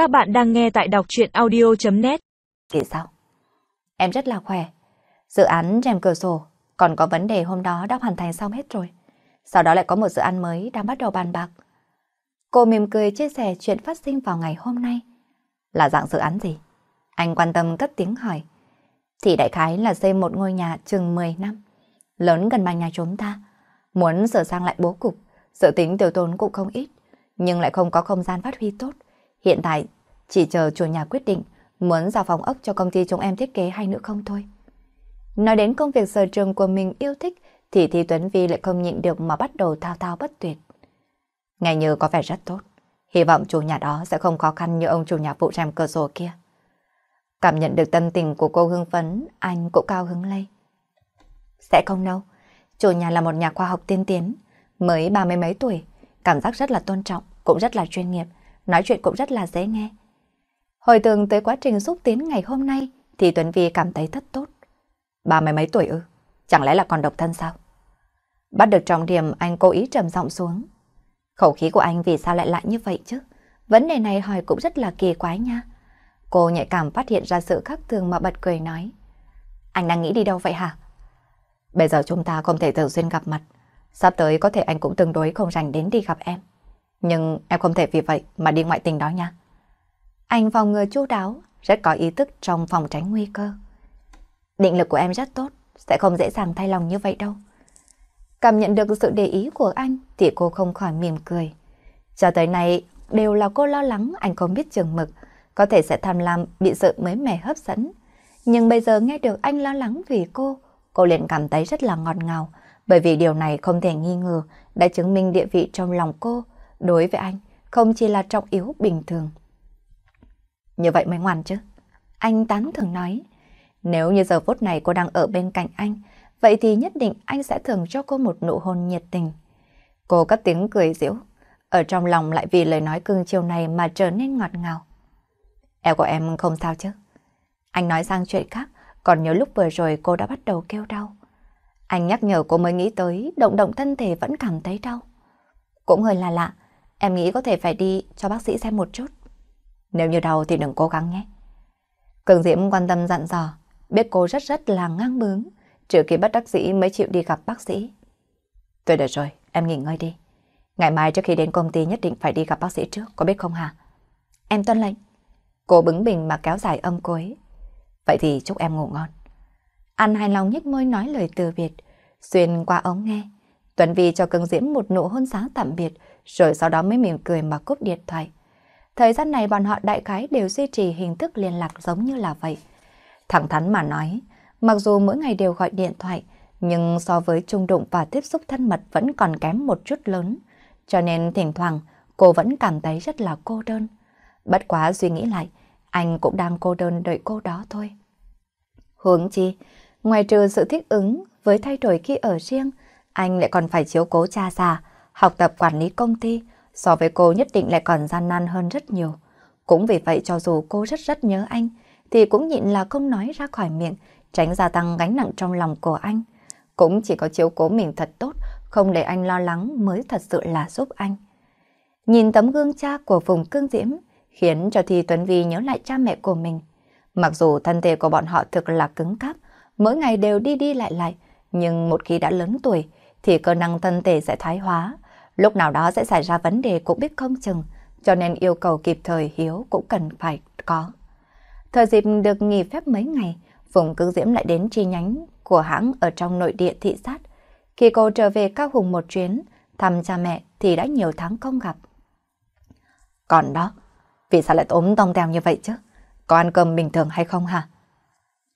Các bạn đang nghe tại đọc chuyện audio.net Thì sao? Em rất là khỏe. Dự án rèm cửa sổ còn có vấn đề hôm đó đã hoàn thành xong hết rồi. Sau đó lại có một dự án mới đang bắt đầu bàn bạc. Cô mỉm cười chia sẻ chuyện phát sinh vào ngày hôm nay. Là dạng dự án gì? Anh quan tâm cất tiếng hỏi. Thì đại khái là xây một ngôi nhà chừng 10 năm. Lớn gần bằng nhà chúng ta. Muốn sửa sang lại bố cục, dự tính tiêu tốn cũng không ít, nhưng lại không có không gian phát huy tốt. Hiện tại, chỉ chờ chủ nhà quyết định muốn giao phòng ốc cho công ty chúng em thiết kế hay nữa không thôi. Nói đến công việc sở trường của mình yêu thích, thì Thi Tuấn Vi lại không nhịn được mà bắt đầu thao thao bất tuyệt. Nghe như có vẻ rất tốt. Hy vọng chủ nhà đó sẽ không khó khăn như ông chủ nhà phụ rèm cửa sổ kia. Cảm nhận được tâm tình của cô hưng phấn, anh cũng cao hứng lây. Sẽ không đâu. Chủ nhà là một nhà khoa học tiên tiến, mới ba mươi mấy tuổi, cảm giác rất là tôn trọng, cũng rất là chuyên nghiệp, nói chuyện cũng rất là dễ nghe. Hồi tưởng tới quá trình xúc tiến ngày hôm nay, thì Tuấn Vi cảm thấy thất tốt. Ba mấy mấy tuổi ư? Chẳng lẽ là còn độc thân sao? Bắt được trọng điểm, anh cố ý trầm giọng xuống. Khẩu khí của anh vì sao lại lại như vậy chứ? Vấn đề này hỏi cũng rất là kỳ quái nha. Cô nhạy cảm phát hiện ra sự khác thường mà bật cười nói. Anh đang nghĩ đi đâu vậy hả? Bây giờ chúng ta không thể thường xuyên gặp mặt. Sắp tới có thể anh cũng tương đối không rảnh đến đi gặp em. Nhưng em không thể vì vậy mà đi ngoại tình đó nha. Anh phòng ngừa chú đáo, rất có ý thức trong phòng tránh nguy cơ. Định lực của em rất tốt, sẽ không dễ dàng thay lòng như vậy đâu. Cảm nhận được sự để ý của anh thì cô không khỏi mỉm cười. Cho tới nay đều là cô lo lắng anh không biết chừng mực, có thể sẽ tham lam bị sự mới mẻ hấp dẫn. Nhưng bây giờ nghe được anh lo lắng vì cô, cô liền cảm thấy rất là ngọt ngào, bởi vì điều này không thể nghi ngờ đã chứng minh địa vị trong lòng cô đối với anh không chỉ là trọng yếu bình thường. Như vậy mới ngoan chứ. Anh tán thường nói, nếu như giờ phút này cô đang ở bên cạnh anh, vậy thì nhất định anh sẽ thường cho cô một nụ hôn nhiệt tình. Cô cất tiếng cười giễu, ở trong lòng lại vì lời nói cưng chiều này mà trở nên ngọt ngào. Eo của em không sao chứ? Anh nói sang chuyện khác, còn nhớ lúc vừa rồi cô đã bắt đầu kêu đau. Anh nhắc nhở cô mới nghĩ tới, động động thân thể vẫn cảm thấy đau. Cũng hơi là lạ, em nghĩ có thể phải đi cho bác sĩ xem một chút. Nếu như đau thì đừng cố gắng nhé. Cường Diễm quan tâm dặn dò, biết cô rất rất là ngang bướng, trừ khi bất đắc dĩ mới chịu đi gặp bác sĩ. Tôi được rồi, em nghỉ ngơi đi. Ngày mai trước khi đến công ty nhất định phải đi gặp bác sĩ trước, có biết không hả? Em tuân lệnh. Cô bứng bình mà kéo dài âm cuối. Vậy thì chúc em ngủ ngon. An hài lòng nhếch môi nói lời từ biệt, xuyên qua ống nghe. Tuấn Vi cho Cường Diễm một nụ hôn sáng tạm biệt, rồi sau đó mới mỉm cười mà cúp điện thoại. Thời gian này bọn họ đại khái đều duy trì hình thức liên lạc giống như là vậy. Thẳng thắn mà nói, mặc dù mỗi ngày đều gọi điện thoại, nhưng so với trung đụng và tiếp xúc thân mật vẫn còn kém một chút lớn. Cho nên thỉnh thoảng cô vẫn cảm thấy rất là cô đơn. Bất quá suy nghĩ lại, anh cũng đang cô đơn đợi cô đó thôi. Hướng chi, ngoài trừ sự thích ứng với thay đổi khi ở riêng, anh lại còn phải chiếu cố cha già, học tập quản lý công ty, so với cô nhất định lại còn gian nan hơn rất nhiều. Cũng vì vậy cho dù cô rất rất nhớ anh, thì cũng nhịn là không nói ra khỏi miệng, tránh gia tăng gánh nặng trong lòng của anh. Cũng chỉ có chiếu cố mình thật tốt, không để anh lo lắng mới thật sự là giúp anh. Nhìn tấm gương cha của vùng cương diễm, khiến cho Thi Tuấn Vi nhớ lại cha mẹ của mình. Mặc dù thân thể của bọn họ thực là cứng cáp, mỗi ngày đều đi đi lại lại, nhưng một khi đã lớn tuổi thì cơ năng thân thể sẽ thái hóa, lúc nào đó sẽ xảy ra vấn đề cũng biết không chừng, cho nên yêu cầu kịp thời hiếu cũng cần phải có. Thời dịp được nghỉ phép mấy ngày, Phùng Cương Diễm lại đến chi nhánh của hãng ở trong nội địa thị sát. Khi cô trở về Cao Hùng một chuyến, thăm cha mẹ thì đã nhiều tháng không gặp. Còn đó, vì sao lại ốm tông teo như vậy chứ? Có ăn cơm bình thường hay không hả?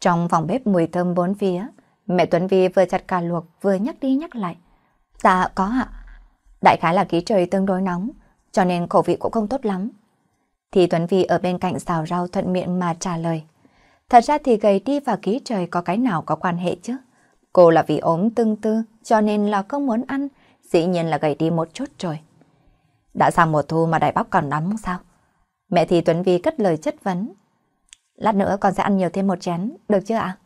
Trong phòng bếp mùi thơm bốn phía, mẹ Tuấn Vi vừa chặt cà luộc vừa nhắc đi nhắc lại. Dạ có ạ. Đại khái là khí trời tương đối nóng, cho nên khẩu vị cũng không tốt lắm. Thì Tuấn Vi ở bên cạnh xào rau thuận miệng mà trả lời. Thật ra thì gầy đi và khí trời có cái nào có quan hệ chứ? Cô là vì ốm tương tư cho nên là không muốn ăn, dĩ nhiên là gầy đi một chút rồi. Đã sang mùa thu mà đại bắp còn nóng sao? Mẹ thì Tuấn Vi cất lời chất vấn. Lát nữa con sẽ ăn nhiều thêm một chén, được chưa ạ?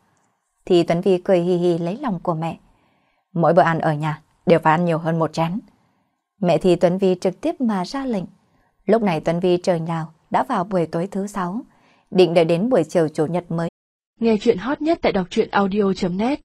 Thì Tuấn Vi cười hì hì lấy lòng của mẹ. Mỗi bữa ăn ở nhà đều phải ăn nhiều hơn một chén. Mẹ thì Tuấn Vi trực tiếp mà ra lệnh. Lúc này Tuấn Vi trời nào đã vào buổi tối thứ sáu, định đợi đến buổi chiều chủ nhật mới. Nghe chuyện hot nhất tại đọc truyện audio.net